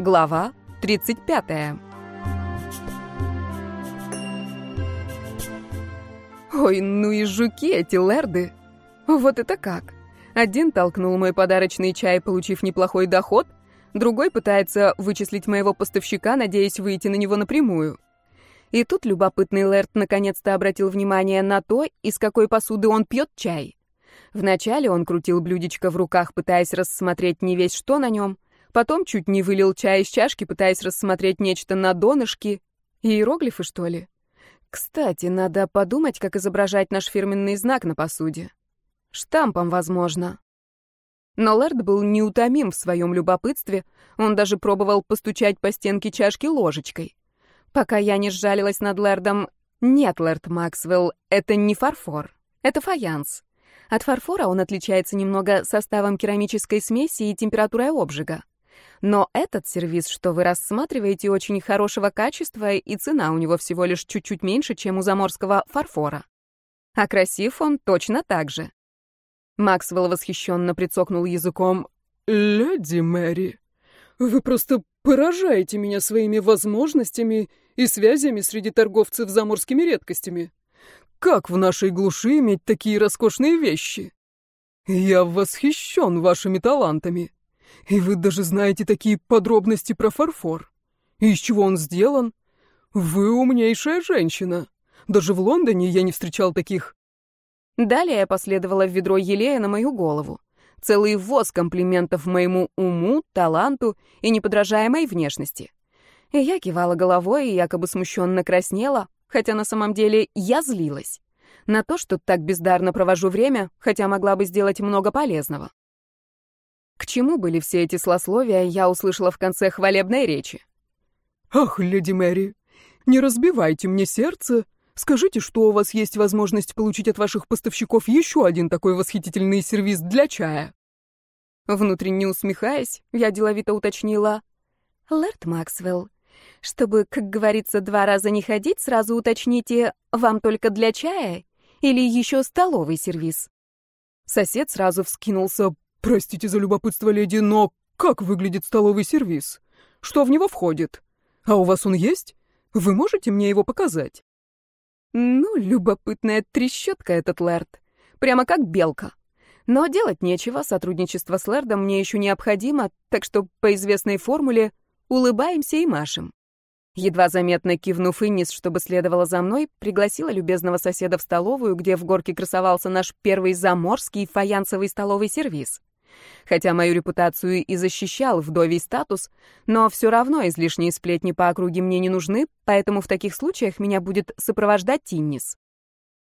Глава 35. Ой, ну и жуки эти лерды. Вот это как. Один толкнул мой подарочный чай, получив неплохой доход, другой пытается вычислить моего поставщика, надеясь выйти на него напрямую. И тут любопытный Лэрд наконец-то обратил внимание на то, из какой посуды он пьет чай. Вначале он крутил блюдечко в руках, пытаясь рассмотреть не весь что на нем, Потом чуть не вылил чай из чашки, пытаясь рассмотреть нечто на донышке. Иероглифы, что ли? Кстати, надо подумать, как изображать наш фирменный знак на посуде. Штампом, возможно. Но Лэрд был неутомим в своем любопытстве, он даже пробовал постучать по стенке чашки ложечкой. Пока я не сжалилась над Лэрдом, нет, Лэрд Максвелл, это не фарфор, это фаянс. От фарфора он отличается немного составом керамической смеси и температурой обжига. Но этот сервис, что вы рассматриваете, очень хорошего качества, и цена у него всего лишь чуть-чуть меньше, чем у заморского фарфора. А красив он точно так же. Максвелл восхищенно прицокнул языком. «Леди Мэри, вы просто поражаете меня своими возможностями и связями среди торговцев заморскими редкостями. Как в нашей глуши иметь такие роскошные вещи? Я восхищен вашими талантами». И вы даже знаете такие подробности про фарфор. И из чего он сделан? Вы умнейшая женщина. Даже в Лондоне я не встречал таких. Далее в ведро елея на мою голову. Целый ввоз комплиментов моему уму, таланту и неподражаемой внешности. Я кивала головой и якобы смущенно краснела, хотя на самом деле я злилась. На то, что так бездарно провожу время, хотя могла бы сделать много полезного. К чему были все эти слословия, я услышала в конце хвалебной речи. «Ах, леди Мэри, не разбивайте мне сердце. Скажите, что у вас есть возможность получить от ваших поставщиков еще один такой восхитительный сервиз для чая». Внутренне усмехаясь, я деловито уточнила. «Лэрд Максвелл, чтобы, как говорится, два раза не ходить, сразу уточните, вам только для чая или еще столовый сервиз?» Сосед сразу вскинулся. «Простите за любопытство, леди, но как выглядит столовый сервиз? Что в него входит? А у вас он есть? Вы можете мне его показать?» «Ну, любопытная трещотка этот Лэрд. Прямо как белка. Но делать нечего, сотрудничество с Лэрдом мне еще необходимо, так что по известной формуле улыбаемся и машем». Едва заметно кивнув Иннис, чтобы следовала за мной, пригласила любезного соседа в столовую, где в горке красовался наш первый заморский фаянсовый столовый сервиз. Хотя мою репутацию и защищал вдовий статус, но все равно излишние сплетни по округе мне не нужны, поэтому в таких случаях меня будет сопровождать Тиннис.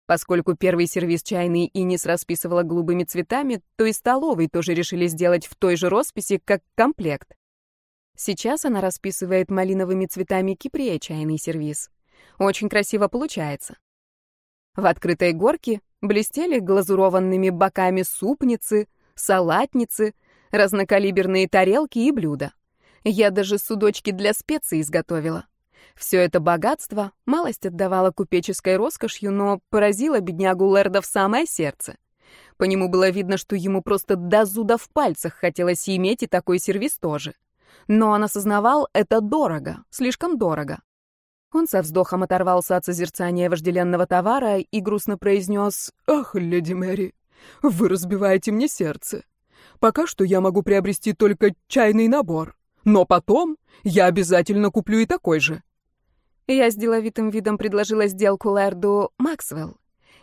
Поскольку первый сервис чайный Иннис расписывала голубыми цветами, то и столовый тоже решили сделать в той же росписи, как комплект. Сейчас она расписывает малиновыми цветами киприя чайный сервиз. Очень красиво получается. В открытой горке блестели глазурованными боками супницы, салатницы, разнокалиберные тарелки и блюда. Я даже судочки для специй изготовила. Все это богатство малость отдавало купеческой роскошью, но поразило беднягу Лерда в самое сердце. По нему было видно, что ему просто до зуда в пальцах хотелось иметь и такой сервис тоже. Но он осознавал, это дорого, слишком дорого. Он со вздохом оторвался от созерцания вожделенного товара и грустно произнес «Ах, леди Мэри, вы разбиваете мне сердце. Пока что я могу приобрести только чайный набор, но потом я обязательно куплю и такой же». Я с деловитым видом предложила сделку Лэрду Максвелл.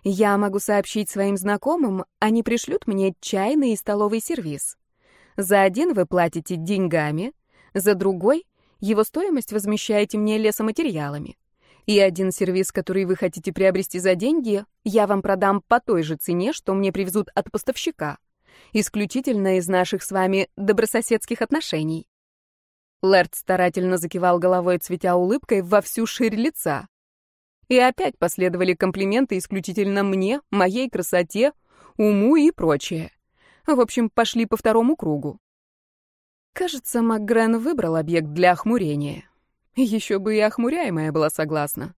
Я могу сообщить своим знакомым, они пришлют мне чайный и столовый сервиз. За один вы платите деньгами, за другой его стоимость возмещаете мне лесоматериалами. И один сервис, который вы хотите приобрести за деньги, я вам продам по той же цене, что мне привезут от поставщика. Исключительно из наших с вами добрососедских отношений. Лэрд старательно закивал головой, цветя улыбкой во всю ширь лица. И опять последовали комплименты исключительно мне, моей красоте, уму и прочее. В общем, пошли по второму кругу. Кажется, МакГрен выбрал объект для охмурения. Еще бы и охмуряемая была согласна.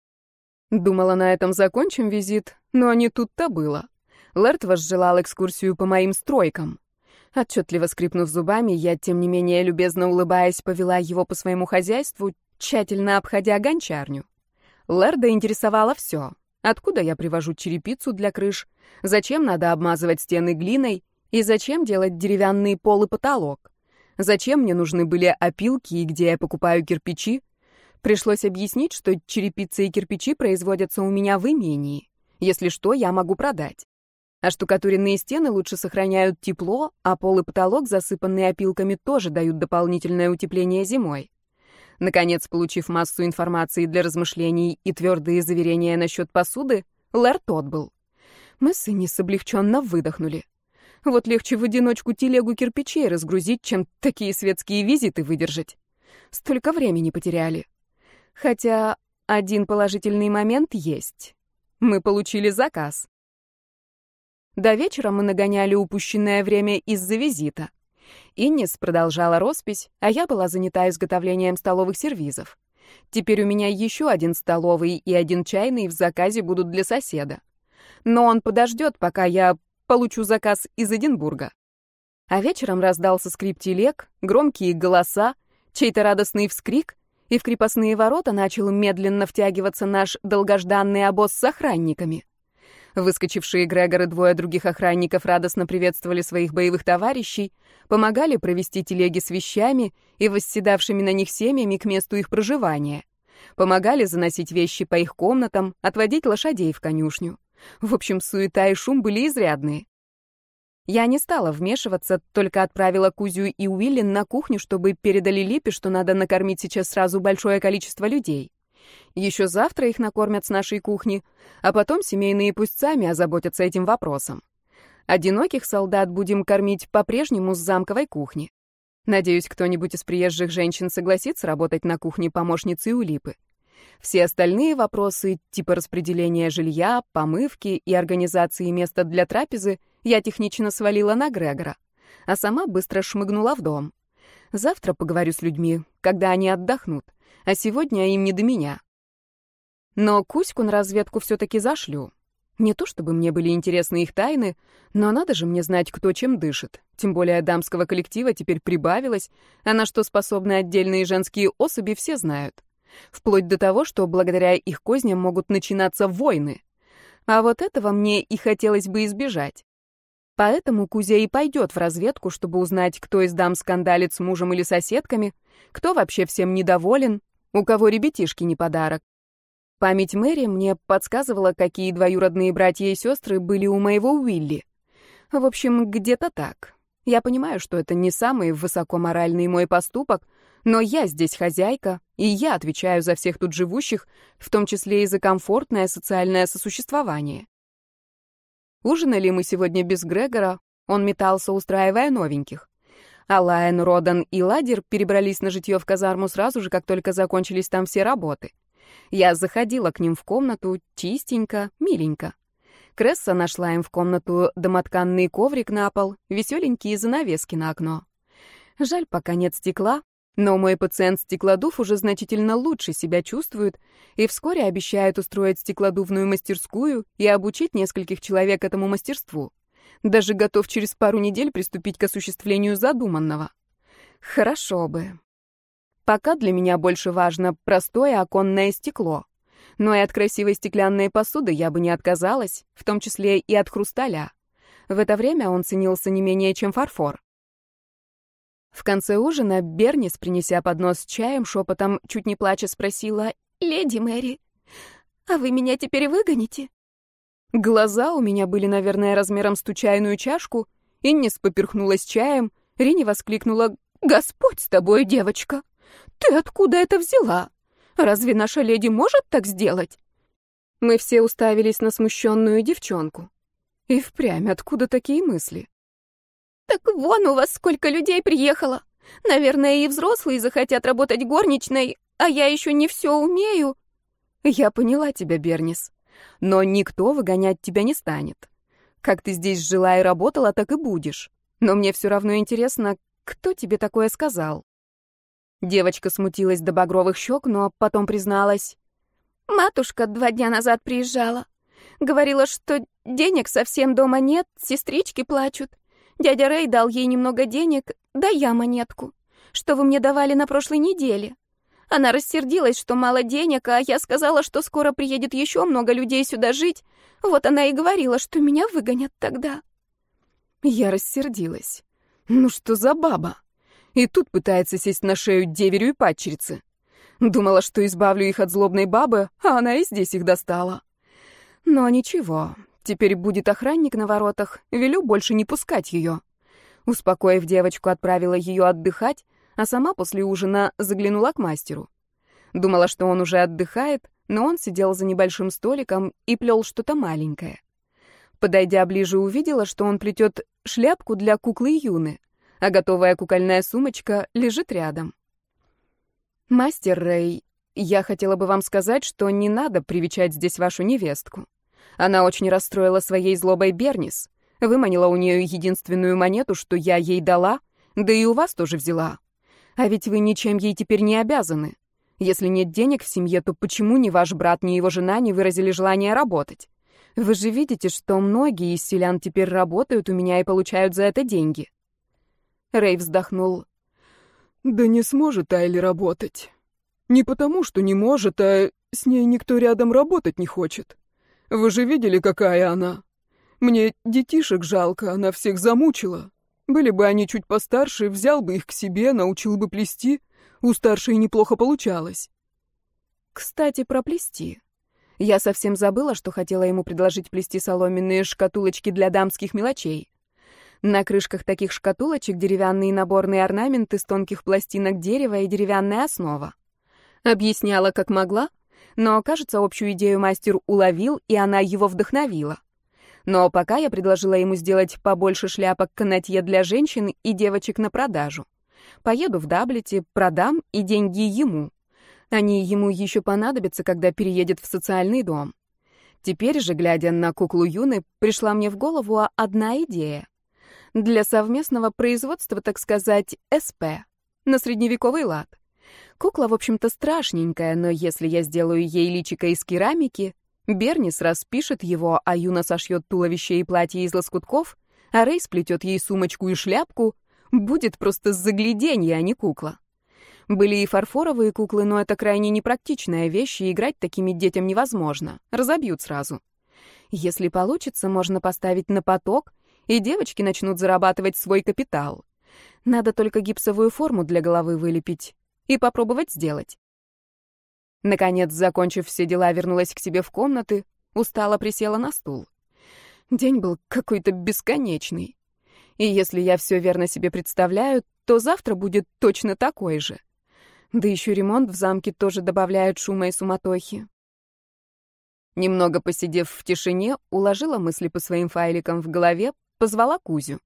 Думала, на этом закончим визит, но не тут-то было. Лэрт возжелал экскурсию по моим стройкам. Отчетливо скрипнув зубами, я, тем не менее, любезно улыбаясь, повела его по своему хозяйству, тщательно обходя гончарню. Лерда интересовало все. Откуда я привожу черепицу для крыш, зачем надо обмазывать стены глиной и зачем делать деревянный пол и потолок. Зачем мне нужны были опилки и где я покупаю кирпичи? Пришлось объяснить, что черепица и кирпичи производятся у меня в имении. Если что, я могу продать. А штукатуренные стены лучше сохраняют тепло, а пол и потолок, засыпанные опилками, тоже дают дополнительное утепление зимой. Наконец, получив массу информации для размышлений и твердые заверения насчет посуды, Лэрт отбыл. Мы с Иннис облегченно выдохнули. Вот легче в одиночку телегу кирпичей разгрузить, чем такие светские визиты выдержать. Столько времени потеряли. Хотя один положительный момент есть. Мы получили заказ. До вечера мы нагоняли упущенное время из-за визита. Иннис продолжала роспись, а я была занята изготовлением столовых сервизов. Теперь у меня еще один столовый и один чайный в заказе будут для соседа. Но он подождет, пока я получу заказ из Эдинбурга. А вечером раздался скрип телег, громкие голоса, чей-то радостный вскрик, и в крепостные ворота начал медленно втягиваться наш долгожданный обоз с охранниками. Выскочившие Грегор и двое других охранников радостно приветствовали своих боевых товарищей, помогали провести телеги с вещами и восседавшими на них семьями к месту их проживания. Помогали заносить вещи по их комнатам, отводить лошадей в конюшню. В общем, суета и шум были изрядные. Я не стала вмешиваться, только отправила Кузю и Уиллин на кухню, чтобы передали Липе, что надо накормить сейчас сразу большое количество людей. Еще завтра их накормят с нашей кухни, а потом семейные пусть сами озаботятся этим вопросом. Одиноких солдат будем кормить по-прежнему с замковой кухни. Надеюсь, кто-нибудь из приезжих женщин согласится работать на кухне помощницей у Липы. Все остальные вопросы, типа распределения жилья, помывки и организации места для трапезы, я технично свалила на Грегора, а сама быстро шмыгнула в дом. Завтра поговорю с людьми, когда они отдохнут, а сегодня им не до меня. Но Кузьку на разведку все-таки зашлю. Не то чтобы мне были интересны их тайны, но надо же мне знать, кто чем дышит. Тем более дамского коллектива теперь прибавилось, а на что способны отдельные женские особи все знают. Вплоть до того, что благодаря их козням могут начинаться войны. А вот этого мне и хотелось бы избежать. Поэтому Кузя и пойдет в разведку, чтобы узнать, кто из дам скандалит с мужем или соседками, кто вообще всем недоволен, у кого ребятишки не подарок. Память Мэри мне подсказывала, какие двоюродные братья и сестры были у моего Уилли. В общем, где-то так. Я понимаю, что это не самый высокоморальный мой поступок, но я здесь хозяйка, и я отвечаю за всех тут живущих, в том числе и за комфортное социальное сосуществование. Ужинали мы сегодня без Грегора, он метался, устраивая новеньких. А Лайон, Родан и Ладер перебрались на житье в казарму сразу же, как только закончились там все работы. Я заходила к ним в комнату, чистенько, миленько. Кресса нашла им в комнату домотканный коврик на пол, веселенькие занавески на окно. Жаль, пока нет стекла, но мой пациент стеклодув уже значительно лучше себя чувствует и вскоре обещает устроить стеклодувную мастерскую и обучить нескольких человек этому мастерству. Даже готов через пару недель приступить к осуществлению задуманного. Хорошо бы. Пока для меня больше важно простое оконное стекло. Но и от красивой стеклянной посуды я бы не отказалась, в том числе и от хрусталя. В это время он ценился не менее, чем фарфор. В конце ужина Бернис, принеся поднос с чаем, шепотом, чуть не плача, спросила, «Леди Мэри, а вы меня теперь выгоните?» Глаза у меня были, наверное, размером с ту чайную чашку. Иннис поперхнулась чаем, Рини воскликнула, «Господь с тобой, девочка!» Ты откуда это взяла? Разве наша леди может так сделать? Мы все уставились на смущенную девчонку. И впрямь, откуда такие мысли? Так вон у вас сколько людей приехало. Наверное, и взрослые захотят работать горничной, а я еще не все умею. Я поняла тебя, Бернис. Но никто выгонять тебя не станет. Как ты здесь жила и работала, так и будешь. Но мне все равно интересно, кто тебе такое сказал? Девочка смутилась до багровых щек, но потом призналась. «Матушка два дня назад приезжала. Говорила, что денег совсем дома нет, сестрички плачут. Дядя Рэй дал ей немного денег, да я монетку. Что вы мне давали на прошлой неделе? Она рассердилась, что мало денег, а я сказала, что скоро приедет еще много людей сюда жить. Вот она и говорила, что меня выгонят тогда. Я рассердилась. Ну что за баба? И тут пытается сесть на шею деверю и падчерице. Думала, что избавлю их от злобной бабы, а она и здесь их достала. Но ничего, теперь будет охранник на воротах, велю больше не пускать ее. Успокоив девочку, отправила ее отдыхать, а сама после ужина заглянула к мастеру. Думала, что он уже отдыхает, но он сидел за небольшим столиком и плел что-то маленькое. Подойдя ближе, увидела, что он плетет шляпку для куклы Юны, а готовая кукольная сумочка лежит рядом. «Мастер Рэй, я хотела бы вам сказать, что не надо привечать здесь вашу невестку. Она очень расстроила своей злобой Бернис, выманила у нее единственную монету, что я ей дала, да и у вас тоже взяла. А ведь вы ничем ей теперь не обязаны. Если нет денег в семье, то почему ни ваш брат, ни его жена не выразили желание работать? Вы же видите, что многие из селян теперь работают у меня и получают за это деньги. Рэй вздохнул. Да не сможет Айли работать. Не потому, что не может, а с ней никто рядом работать не хочет. Вы же видели, какая она? Мне детишек жалко, она всех замучила. Были бы они чуть постарше, взял бы их к себе, научил бы плести. У старшей неплохо получалось. Кстати, про плести. Я совсем забыла, что хотела ему предложить плести соломенные шкатулочки для дамских мелочей. На крышках таких шкатулочек деревянные наборные орнаменты с тонких пластинок дерева и деревянная основа. Объясняла, как могла, но, кажется, общую идею мастер уловил, и она его вдохновила. Но пока я предложила ему сделать побольше шляпок канатье для женщин и девочек на продажу. Поеду в Даблете, продам, и деньги ему. Они ему еще понадобятся, когда переедет в социальный дом. Теперь же, глядя на куклу Юны, пришла мне в голову одна идея. Для совместного производства, так сказать, СП, на средневековый лад. Кукла, в общем-то, страшненькая, но если я сделаю ей личико из керамики, Бернис распишет его, а Юна сошьет туловище и платье из лоскутков, а Рэй сплетет ей сумочку и шляпку. Будет просто загляденье, а не кукла. Были и фарфоровые куклы, но это крайне непрактичная вещь, и играть такими детям невозможно. Разобьют сразу. Если получится, можно поставить на поток, и девочки начнут зарабатывать свой капитал. Надо только гипсовую форму для головы вылепить и попробовать сделать. Наконец, закончив все дела, вернулась к себе в комнаты, устало присела на стул. День был какой-то бесконечный. И если я все верно себе представляю, то завтра будет точно такой же. Да еще ремонт в замке тоже добавляет шума и суматохи. Немного посидев в тишине, уложила мысли по своим файликам в голове, позвала Кузю.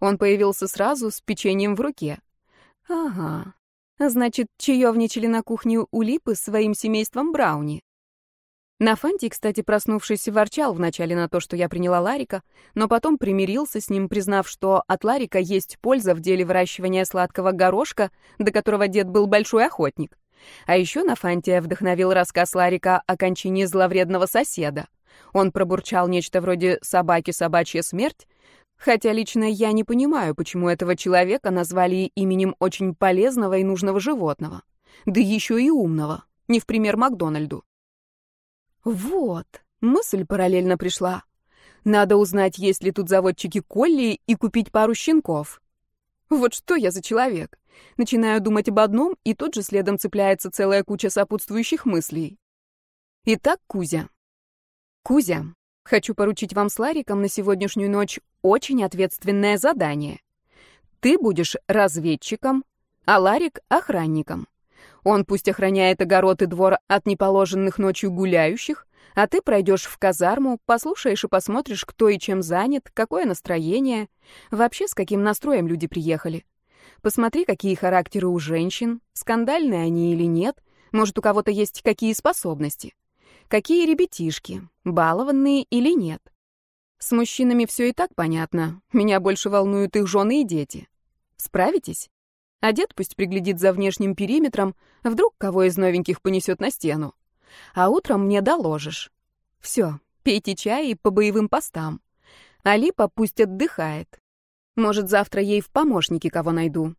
Он появился сразу с печеньем в руке. Ага, Значит, чаевничали на кухне у Липы своим семейством Брауни. Нафанти, кстати, проснувшись, ворчал вначале на то, что я приняла Ларика, но потом примирился с ним, признав, что от Ларика есть польза в деле выращивания сладкого горошка, до которого дед был большой охотник. А еще Нафантия вдохновил рассказ Ларика о кончине зловредного соседа. Он пробурчал нечто вроде «собаки, собачья смерть», Хотя лично я не понимаю, почему этого человека назвали именем очень полезного и нужного животного. Да еще и умного, не в пример Макдональду. Вот, мысль параллельно пришла. Надо узнать, есть ли тут заводчики Колли, и купить пару щенков. Вот что я за человек. Начинаю думать об одном, и тут же следом цепляется целая куча сопутствующих мыслей. Итак, Кузя. Кузя, Хочу поручить вам с Лариком на сегодняшнюю ночь очень ответственное задание. Ты будешь разведчиком, а Ларик — охранником. Он пусть охраняет огород и двор от неположенных ночью гуляющих, а ты пройдешь в казарму, послушаешь и посмотришь, кто и чем занят, какое настроение, вообще с каким настроем люди приехали. Посмотри, какие характеры у женщин, скандальные они или нет, может, у кого-то есть какие способности. Какие ребятишки, балованные или нет. С мужчинами все и так понятно. Меня больше волнуют их жены и дети. Справитесь? А дед пусть приглядит за внешним периметром, вдруг кого из новеньких понесет на стену. А утром мне доложишь. Все, пейте чай и по боевым постам. Алипа пусть отдыхает. Может, завтра ей в помощники кого найду.